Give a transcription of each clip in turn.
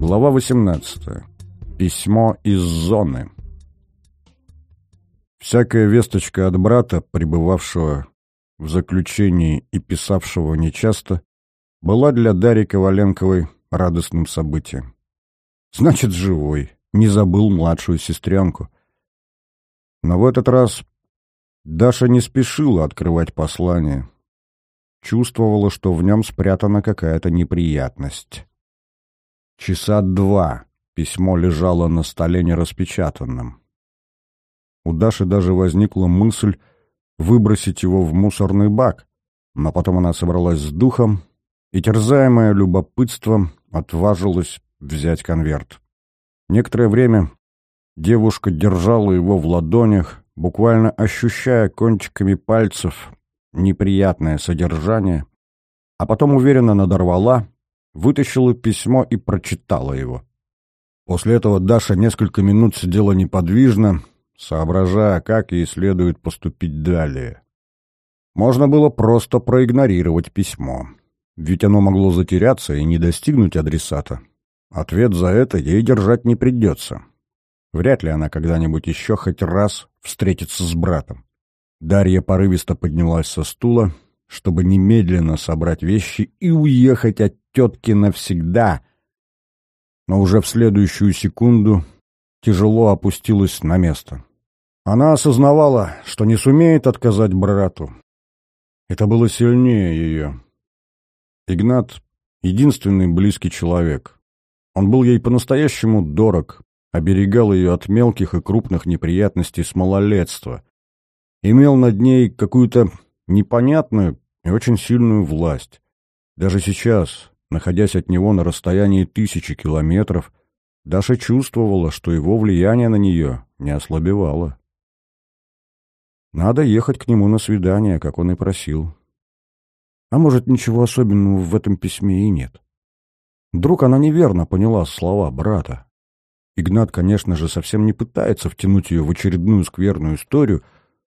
Глава 18. Письмо из зоны. Всякая весточка от брата, пребывавшего в заключении и писавшего нечасто, была для Дарьи Коваленковой радостным событием. Значит, живой, не забыл младшую сестренку. Но в этот раз Даша не спешила открывать послание. Чувствовала, что в нем спрятана какая-то неприятность. Часа два письмо лежало на столе нераспечатанным. У Даши даже возникла мысль выбросить его в мусорный бак, но потом она собралась с духом и, терзаемая любопытством, отважилась взять конверт. Некоторое время девушка держала его в ладонях, буквально ощущая кончиками пальцев неприятное содержание, а потом уверенно надорвала, вытащила письмо и прочитала его. После этого Даша несколько минут сидела неподвижно, соображая, как ей следует поступить далее. Можно было просто проигнорировать письмо, ведь оно могло затеряться и не достигнуть адресата. Ответ за это ей держать не придется. Вряд ли она когда-нибудь еще хоть раз встретится с братом. Дарья порывисто поднялась со стула, чтобы немедленно собрать вещи и уехать от тетки навсегда, но уже в следующую секунду тяжело опустилась на место. Она осознавала, что не сумеет отказать брату. Это было сильнее ее. Игнат — единственный близкий человек. Он был ей по-настоящему дорог, оберегал ее от мелких и крупных неприятностей с малолетства, имел над ней какую-то непонятную и очень сильную власть. Даже сейчас, находясь от него на расстоянии тысячи километров, Даша чувствовала, что его влияние на нее не ослабевало. Надо ехать к нему на свидание, как он и просил. А может, ничего особенного в этом письме и нет. Вдруг она неверно поняла слова брата. Игнат, конечно же, совсем не пытается втянуть ее в очередную скверную историю,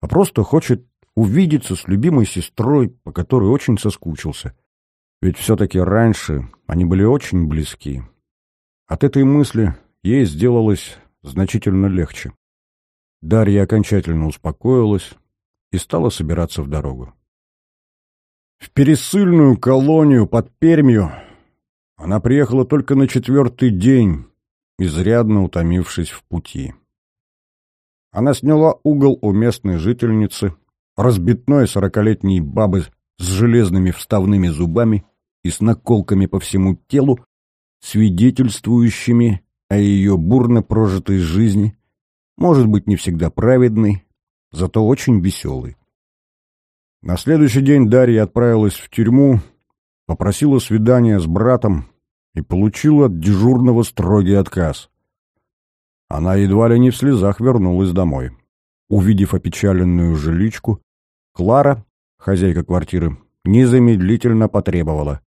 а просто хочет увидеться с любимой сестрой, по которой очень соскучился. Ведь все-таки раньше они были очень близки. От этой мысли ей сделалось значительно легче. Дарья окончательно успокоилась и стала собираться в дорогу. В пересыльную колонию под Пермью она приехала только на четвертый день, изрядно утомившись в пути. Она сняла угол у местной жительницы, разбитной сорокалетней бабы с железными вставными зубами и с наколками по всему телу, свидетельствующими о ее бурно прожитой жизни, может быть, не всегда праведной, зато очень веселой. На следующий день Дарья отправилась в тюрьму, попросила свидания с братом и получила от дежурного строгий отказ. Она едва ли не в слезах вернулась домой. Увидев опечаленную жиличку, Клара, хозяйка квартиры, незамедлительно потребовала.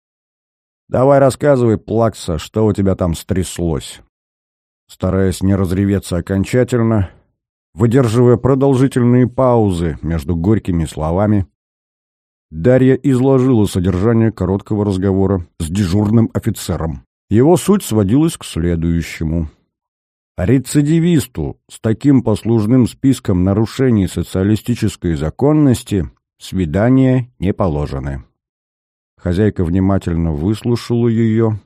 «Давай рассказывай, Плакса, что у тебя там стряслось?» Стараясь не разреветься окончательно, выдерживая продолжительные паузы между горькими словами, Дарья изложила содержание короткого разговора с дежурным офицером. Его суть сводилась к следующему — Рецидивисту с таким послужным списком нарушений социалистической законности свидания не положены. Хозяйка внимательно выслушала ее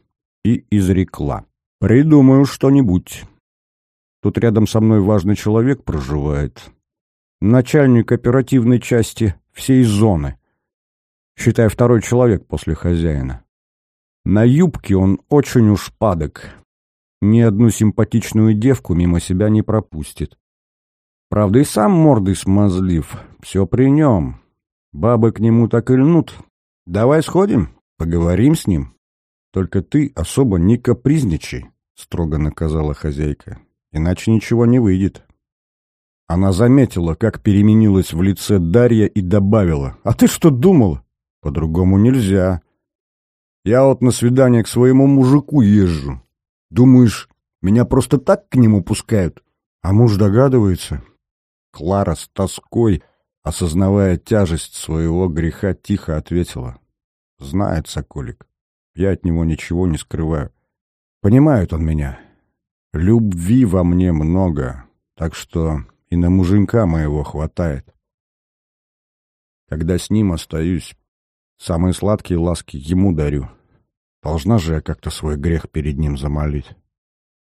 и изрекла. «Придумаю что-нибудь. Тут рядом со мной важный человек проживает. Начальник оперативной части всей зоны. Считай, второй человек после хозяина. На юбке он очень уж падок, ни одну симпатичную девку мимо себя не пропустит. Правда, и сам мордой смазлив, все при нем. Бабы к нему так и льнут. Давай сходим, поговорим с ним. Только ты особо не капризничай, строго наказала хозяйка, иначе ничего не выйдет. Она заметила, как переменилась в лице Дарья и добавила, «А ты что думал? По-другому нельзя. Я вот на свидание к своему мужику езжу, Думаешь, меня просто так к нему пускают? А муж догадывается? Клара с тоской, осознавая тяжесть своего греха, тихо ответила. Знает Соколик. Я от него ничего не скрываю. Понимает он меня. Любви во мне много, так что и на муженька моего хватает. Когда с ним остаюсь, самые сладкие ласки ему дарю. Должна же я как-то свой грех перед ним замолить.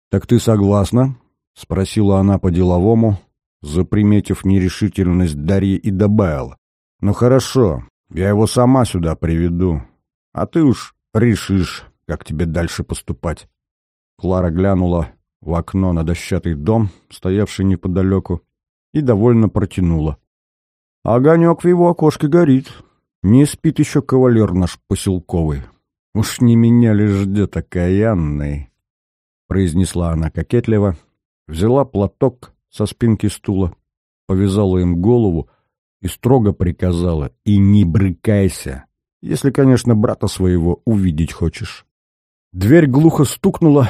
«Так ты согласна?» — спросила она по-деловому, заприметив нерешительность Дарьи и добавила. «Ну хорошо, я его сама сюда приведу, а ты уж решишь, как тебе дальше поступать». Клара глянула в окно на дощатый дом, стоявший неподалеку, и довольно протянула. Огонек в его окошке горит. Не спит еще кавалер наш поселковый. Уж не меня ли ждет окаянный? Произнесла она кокетливо, взяла платок со спинки стула, повязала им голову и строго приказала «И не брыкайся, если, конечно, брата своего увидеть хочешь». Дверь глухо стукнула,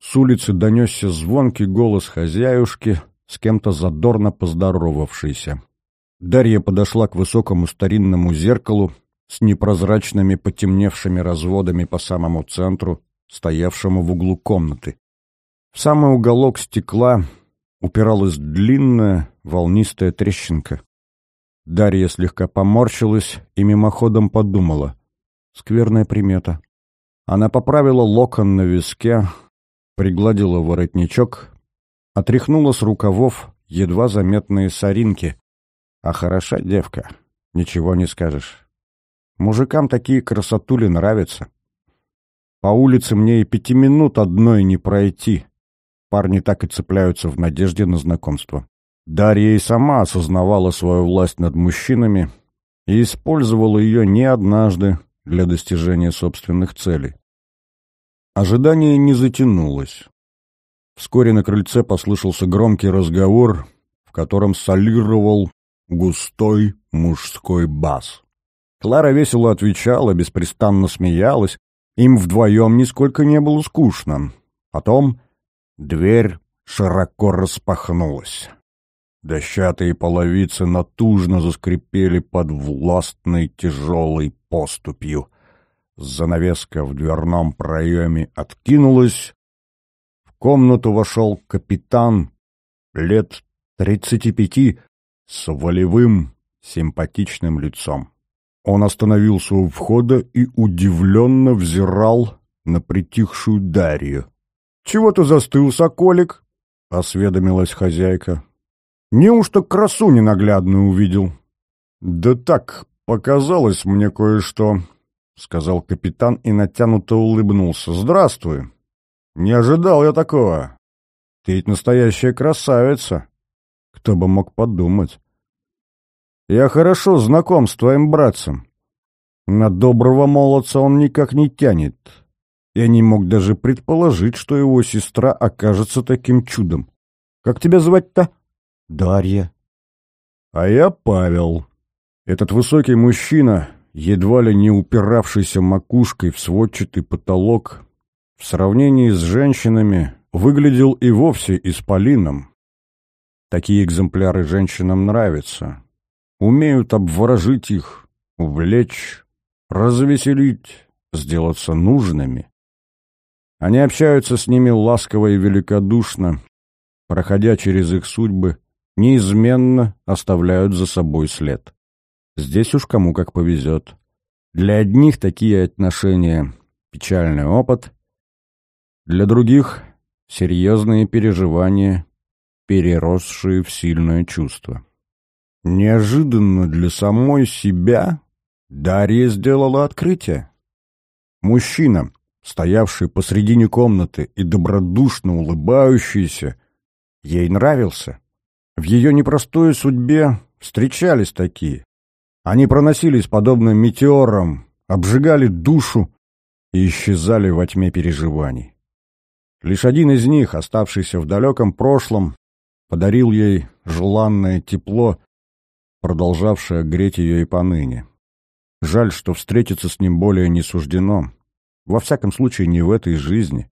с улицы донесся звонкий голос хозяюшки, с кем-то задорно поздоровавшийся. Дарья подошла к высокому старинному зеркалу с непрозрачными потемневшими разводами по самому центру, стоявшему в углу комнаты. В самый уголок стекла упиралась длинная волнистая трещинка. Дарья слегка поморщилась и мимоходом подумала. Скверная примета. Она поправила локон на виске, пригладила воротничок, отряхнула с рукавов едва заметные соринки, а хороша девка, ничего не скажешь. Мужикам такие красотули нравятся. По улице мне и пяти минут одной не пройти. Парни так и цепляются в надежде на знакомство. Дарья и сама осознавала свою власть над мужчинами и использовала ее не однажды для достижения собственных целей. Ожидание не затянулось. Вскоре на крыльце послышался громкий разговор, в котором солировал густой мужской бас. Клара весело отвечала, беспрестанно смеялась. Им вдвоем нисколько не было скучно. Потом дверь широко распахнулась. Дощатые половицы натужно заскрипели под властной тяжелой поступью. Занавеска в дверном проеме откинулась. В комнату вошел капитан лет тридцати пяти с волевым, симпатичным лицом. Он остановился у входа и удивленно взирал на притихшую Дарью. — Чего ты застыл, соколик? — осведомилась хозяйка. — Неужто красу ненаглядную увидел? — Да так, показалось мне кое-что, — сказал капитан и натянуто улыбнулся. — Здравствуй. Не ожидал я такого. Ты ведь настоящая красавица. Кто бы мог подумать. Я хорошо знаком с твоим братцем. На доброго молодца он никак не тянет. Я не мог даже предположить, что его сестра окажется таким чудом. Как тебя звать-то? Дарья. А я Павел. Этот высокий мужчина, едва ли не упиравшийся макушкой в сводчатый потолок, в сравнении с женщинами выглядел и вовсе исполином. Такие экземпляры женщинам нравятся. Умеют обворожить их, увлечь, развеселить, сделаться нужными. Они общаются с ними ласково и великодушно, проходя через их судьбы, неизменно оставляют за собой след. Здесь уж кому как повезет. Для одних такие отношения — печальный опыт, для других — серьезные переживания переросшие в сильное чувство. Неожиданно для самой себя Дарья сделала открытие. Мужчина, стоявший посредине комнаты и добродушно улыбающийся, ей нравился. В ее непростой судьбе встречались такие. Они проносились подобно метеорам, обжигали душу и исчезали во тьме переживаний. Лишь один из них, оставшийся в далеком прошлом, подарил ей желанное тепло, продолжавшее греть ее и поныне. Жаль, что встретиться с ним более не суждено. Во всяком случае, не в этой жизни.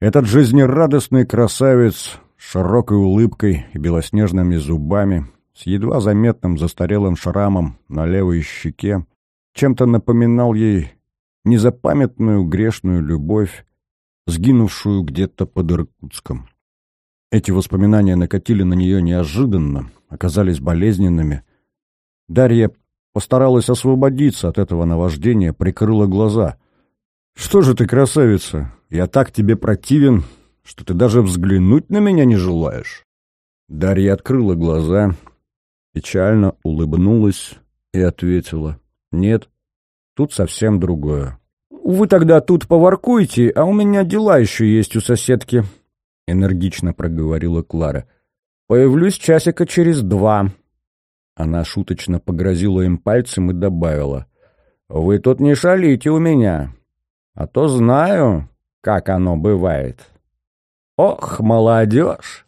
Этот жизнерадостный красавец с широкой улыбкой и белоснежными зубами, с едва заметным застарелым шрамом на левой щеке, чем-то напоминал ей незапамятную грешную любовь, сгинувшую где-то под Иркутском. Эти воспоминания накатили на нее неожиданно, оказались болезненными. Дарья постаралась освободиться от этого наваждения, прикрыла глаза. «Что же ты, красавица, я так тебе противен, что ты даже взглянуть на меня не желаешь?» Дарья открыла глаза, печально улыбнулась и ответила. «Нет, тут совсем другое». «Вы тогда тут поваркуйте, а у меня дела еще есть у соседки», — энергично проговорила Клара. «Появлюсь часика через два». Она шуточно погрозила им пальцем и добавила. «Вы тут не шалите у меня, а то знаю, как оно бывает». «Ох, молодежь!»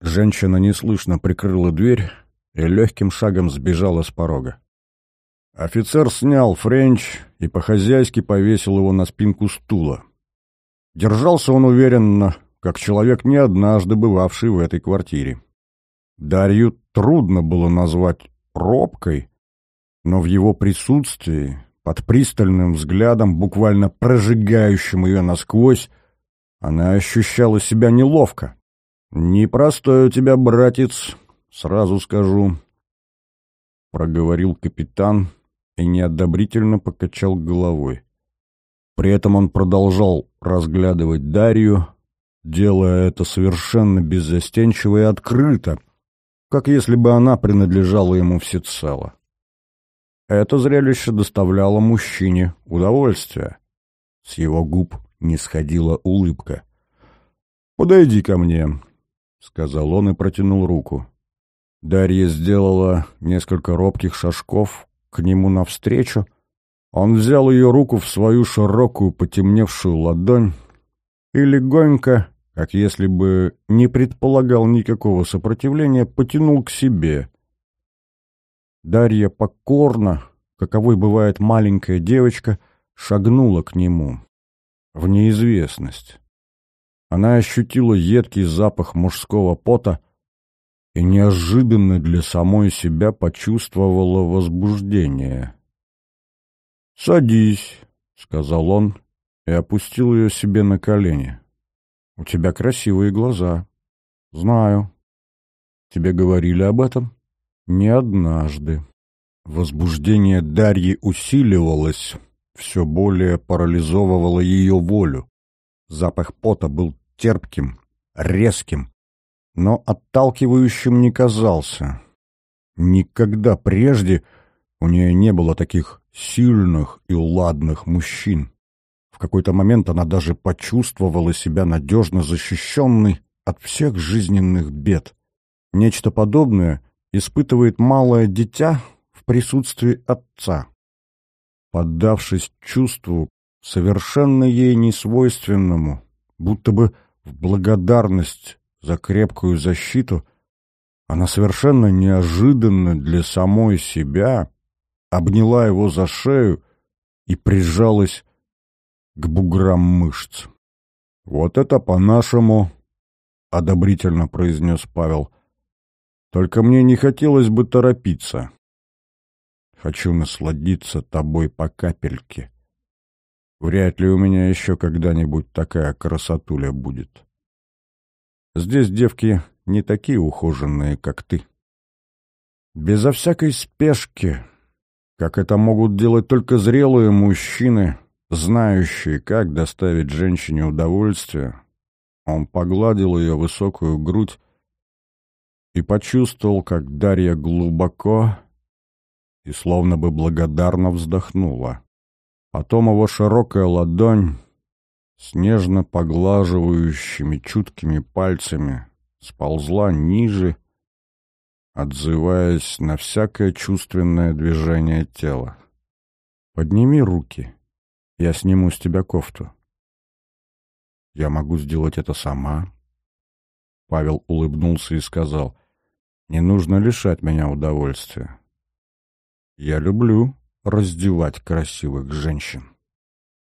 Женщина неслышно прикрыла дверь и легким шагом сбежала с порога. Офицер снял френч и по-хозяйски повесил его на спинку стула. Держался он уверенно, как человек, не однажды бывавший в этой квартире. Дарью трудно было назвать робкой, но в его присутствии, под пристальным взглядом, буквально прожигающим ее насквозь, она ощущала себя неловко. «Непростой у тебя, братец, сразу скажу», — проговорил капитан и неодобрительно покачал головой. При этом он продолжал разглядывать Дарью, делая это совершенно беззастенчиво и открыто, как если бы она принадлежала ему всецело. Это зрелище доставляло мужчине удовольствие. С его губ не сходила улыбка. «Подойди ко мне», — сказал он и протянул руку. Дарья сделала несколько робких шажков к нему навстречу. Он взял ее руку в свою широкую потемневшую ладонь и легонько, как если бы не предполагал никакого сопротивления, потянул к себе. Дарья покорно, каковой бывает маленькая девочка, шагнула к нему. В неизвестность. Она ощутила едкий запах мужского пота и неожиданно для самой себя почувствовала возбуждение. «Садись», — сказал он и опустил ее себе на колени. «У тебя красивые глаза. Знаю. Тебе говорили об этом?» «Не однажды». Возбуждение Дарьи усиливалось, все более парализовывало ее волю. Запах пота был терпким, резким, но отталкивающим не казался. Никогда прежде у нее не было таких сильных и ладных мужчин. Какой-то момент она даже почувствовала себя надежно защищенной от всех жизненных бед. Нечто подобное испытывает малое дитя в присутствии отца. Поддавшись чувству, совершенно ей несвойственному, будто бы в благодарность за крепкую защиту, она совершенно неожиданно для самой себя обняла его за шею и прижалась к буграм мышц. «Вот это по-нашему», — одобрительно произнес Павел. «Только мне не хотелось бы торопиться. Хочу насладиться тобой по капельке. Вряд ли у меня еще когда-нибудь такая красотуля будет. Здесь девки не такие ухоженные, как ты. Безо всякой спешки, как это могут делать только зрелые мужчины, знающие, как доставить женщине удовольствие, он погладил ее высокую грудь и почувствовал, как Дарья глубоко и словно бы благодарно вздохнула. Потом его широкая ладонь с нежно поглаживающими чуткими пальцами сползла ниже, отзываясь на всякое чувственное движение тела. «Подними руки, я сниму с тебя кофту». «Я могу сделать это сама». Павел улыбнулся и сказал, «Не нужно лишать меня удовольствия. Я люблю раздевать красивых женщин».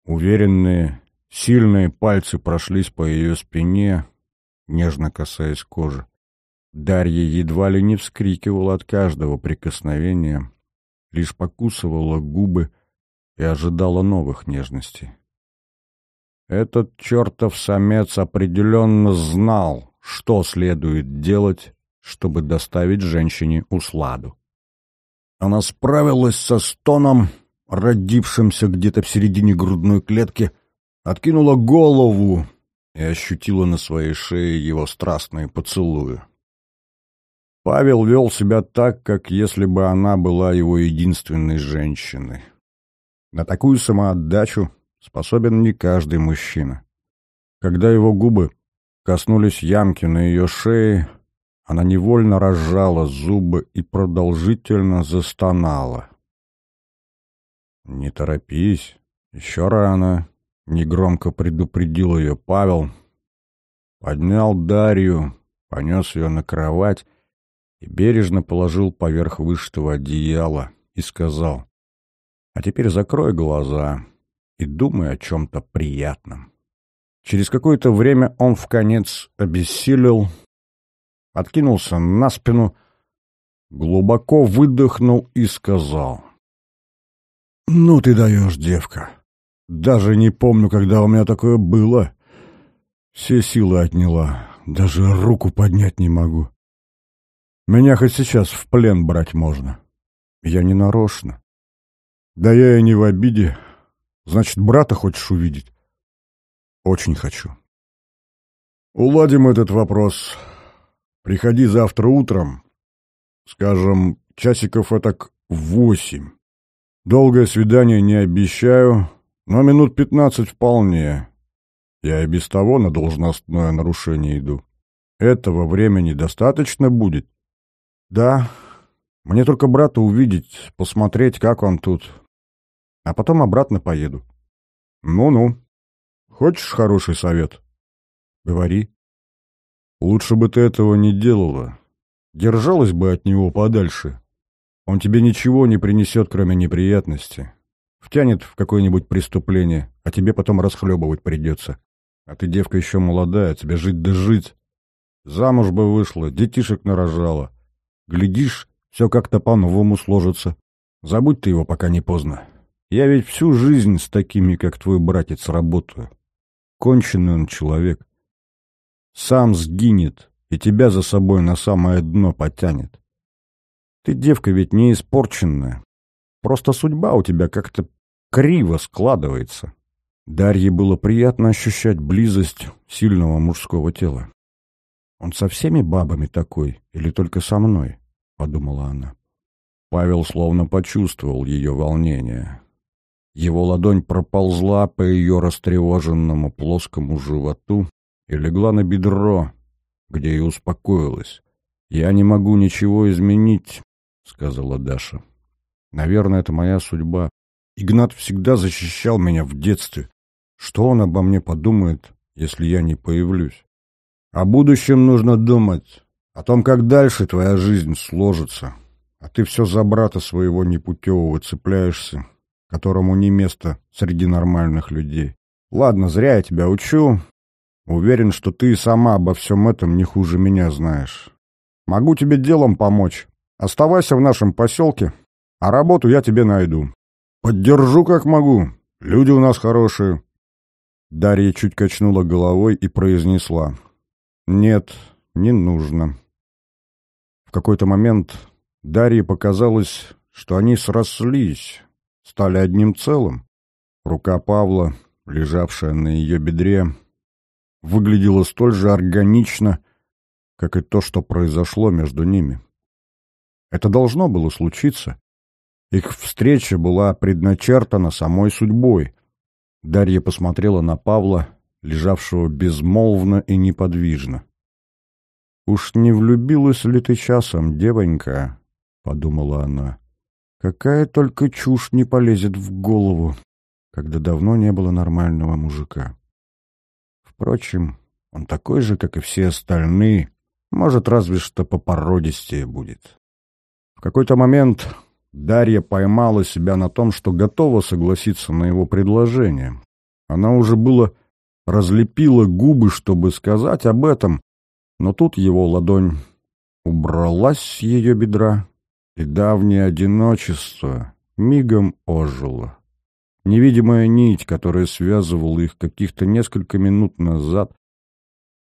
Уверенные, сильные пальцы прошлись по ее спине, нежно касаясь кожи. Дарья едва ли не вскрикивала от каждого прикосновения, лишь покусывала губы и ожидала новых нежностей. Этот чертов самец определенно знал, что следует делать, чтобы доставить женщине усладу. Она справилась со стоном, родившимся где-то в середине грудной клетки, откинула голову и ощутила на своей шее его страстные поцелуи. Павел вел себя так, как если бы она была его единственной женщиной. На такую самоотдачу способен не каждый мужчина. Когда его губы коснулись ямки на ее шее, она невольно разжала зубы и продолжительно застонала. «Не торопись, еще рано», — негромко предупредил ее Павел. Поднял Дарью, понес ее на кровать и бережно положил поверх вышитого одеяла и сказал, «А теперь закрой глаза и думай о чем-то приятном». Через какое-то время он в конец обессилел, откинулся на спину, глубоко выдохнул и сказал. «Ну ты даешь, девка. Даже не помню, когда у меня такое было. Все силы отняла, даже руку поднять не могу. Меня хоть сейчас в плен брать можно. Я не нарочно. Да я и не в обиде. Значит, брата хочешь увидеть? Очень хочу. Уладим этот вопрос. Приходи завтра утром. Скажем, часиков этак восемь. Долгое свидание не обещаю, но минут пятнадцать вполне. Я и без того на должностное нарушение иду. Этого времени достаточно будет? Да. Мне только брата увидеть, посмотреть, как он тут. А потом обратно поеду. Ну-ну. Хочешь хороший совет? Говори. Лучше бы ты этого не делала. Держалась бы от него подальше. Он тебе ничего не принесет, кроме неприятности. Втянет в какое-нибудь преступление, а тебе потом расхлебывать придется. А ты, девка, еще молодая, тебе жить да жить. Замуж бы вышла, детишек нарожала. Глядишь, все как-то по-новому сложится. Забудь ты его, пока не поздно. Я ведь всю жизнь с такими, как твой братец, работаю. Конченый он человек. Сам сгинет и тебя за собой на самое дно потянет. Ты, девка, ведь не испорченная. Просто судьба у тебя как-то криво складывается. Дарье было приятно ощущать близость сильного мужского тела. «Он со всеми бабами такой или только со мной?» — подумала она. Павел словно почувствовал ее волнение. Его ладонь проползла по ее растревоженному плоскому животу и легла на бедро, где и успокоилась. «Я не могу ничего изменить», — сказала Даша. «Наверное, это моя судьба. Игнат всегда защищал меня в детстве. Что он обо мне подумает, если я не появлюсь? О будущем нужно думать, о том, как дальше твоя жизнь сложится. А ты все за брата своего непутевого цепляешься, которому не место среди нормальных людей. Ладно, зря я тебя учу. Уверен, что ты сама обо всем этом не хуже меня знаешь. Могу тебе делом помочь. Оставайся в нашем поселке, а работу я тебе найду. Поддержу как могу. Люди у нас хорошие. Дарья чуть качнула головой и произнесла. Нет, не нужно. В какой-то момент Дарье показалось, что они срослись, стали одним целым. Рука Павла, лежавшая на ее бедре, выглядела столь же органично, как и то, что произошло между ними. Это должно было случиться. Их встреча была предначертана самой судьбой. Дарья посмотрела на Павла, лежавшего безмолвно и неподвижно. «Уж не влюбилась ли ты часом, девонька?» — подумала она. Какая только чушь не полезет в голову, когда давно не было нормального мужика. Впрочем, он такой же, как и все остальные, может, разве что попородистее будет. В какой-то момент Дарья поймала себя на том, что готова согласиться на его предложение. Она уже было разлепила губы, чтобы сказать об этом, но тут его ладонь убралась с ее бедра, и давнее одиночество мигом ожило. невидимая нить, которая связывала их каких-то несколько минут назад,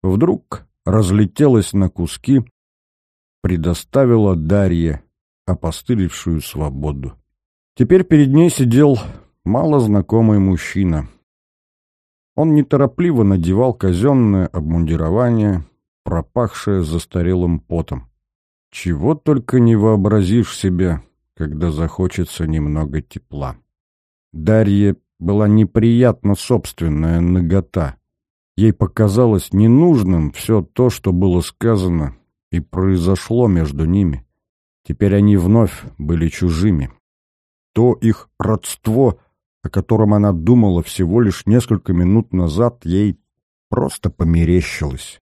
вдруг разлетелась на куски, предоставила Дарье опостылевшую свободу. Теперь перед ней сидел малознакомый мужчина. Он неторопливо надевал казенное обмундирование, пропахшее застарелым потом. Чего только не вообразишь себе, когда захочется немного тепла. Дарье была неприятна собственная нагота. Ей показалось ненужным все то, что было сказано и произошло между ними. Теперь они вновь были чужими. То их родство, о котором она думала всего лишь несколько минут назад, ей просто померещилось.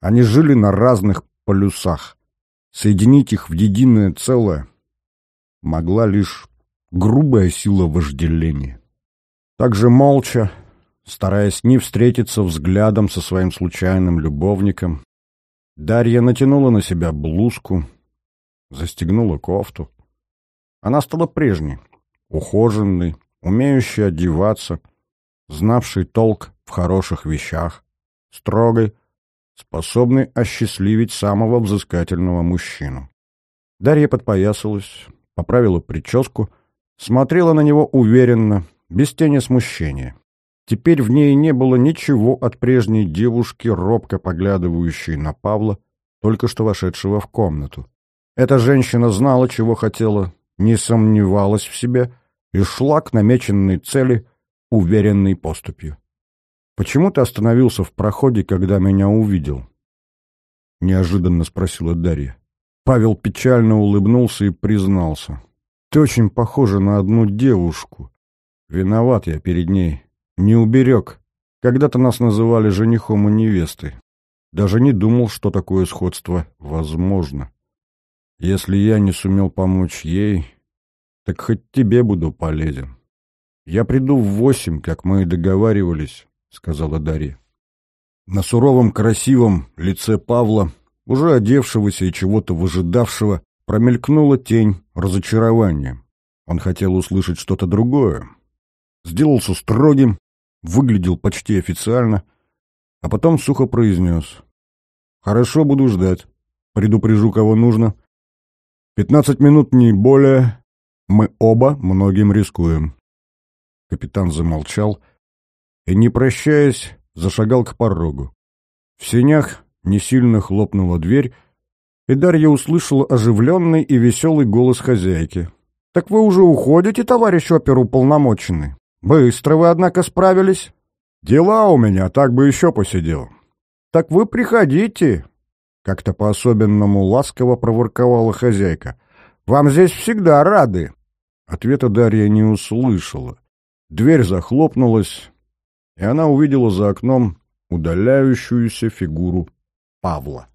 Они жили на разных полюсах. Соединить их в единое целое могла лишь грубая сила вожделения. Так же молча, стараясь не встретиться взглядом со своим случайным любовником, Дарья натянула на себя блузку, застегнула кофту. Она стала прежней, ухоженной, умеющей одеваться, знавшей толк в хороших вещах, строгой, способной осчастливить самого взыскательного мужчину. Дарья подпоясалась, поправила прическу, смотрела на него уверенно, без тени смущения. Теперь в ней не было ничего от прежней девушки, робко поглядывающей на Павла, только что вошедшего в комнату. Эта женщина знала, чего хотела, не сомневалась в себе и шла к намеченной цели уверенной поступью. «Почему ты остановился в проходе, когда меня увидел?» — неожиданно спросила Дарья. Павел печально улыбнулся и признался. «Ты очень похожа на одну девушку. Виноват я перед ней. Не уберег. Когда-то нас называли женихом и невестой. Даже не думал, что такое сходство возможно. Если я не сумел помочь ей, так хоть тебе буду полезен. Я приду в восемь, как мы и договаривались, — сказала Дарья. На суровом красивом лице Павла уже одевшегося и чего-то выжидавшего, промелькнула тень разочарования. Он хотел услышать что-то другое. Сделался строгим, выглядел почти официально, а потом сухо произнес. «Хорошо, буду ждать. Предупрежу, кого нужно. Пятнадцать минут, не более. Мы оба многим рискуем». Капитан замолчал и, не прощаясь, зашагал к порогу. В сенях не сильно хлопнула дверь, и Дарья услышала оживленный и веселый голос хозяйки. «Так вы уже уходите, товарищ оперуполномоченный? Быстро вы, однако, справились. Дела у меня, так бы еще посидел». «Так вы приходите», — как-то по-особенному ласково проворковала хозяйка. «Вам здесь всегда рады». Ответа Дарья не услышала. Дверь захлопнулась, и она увидела за окном удаляющуюся фигуру Павла.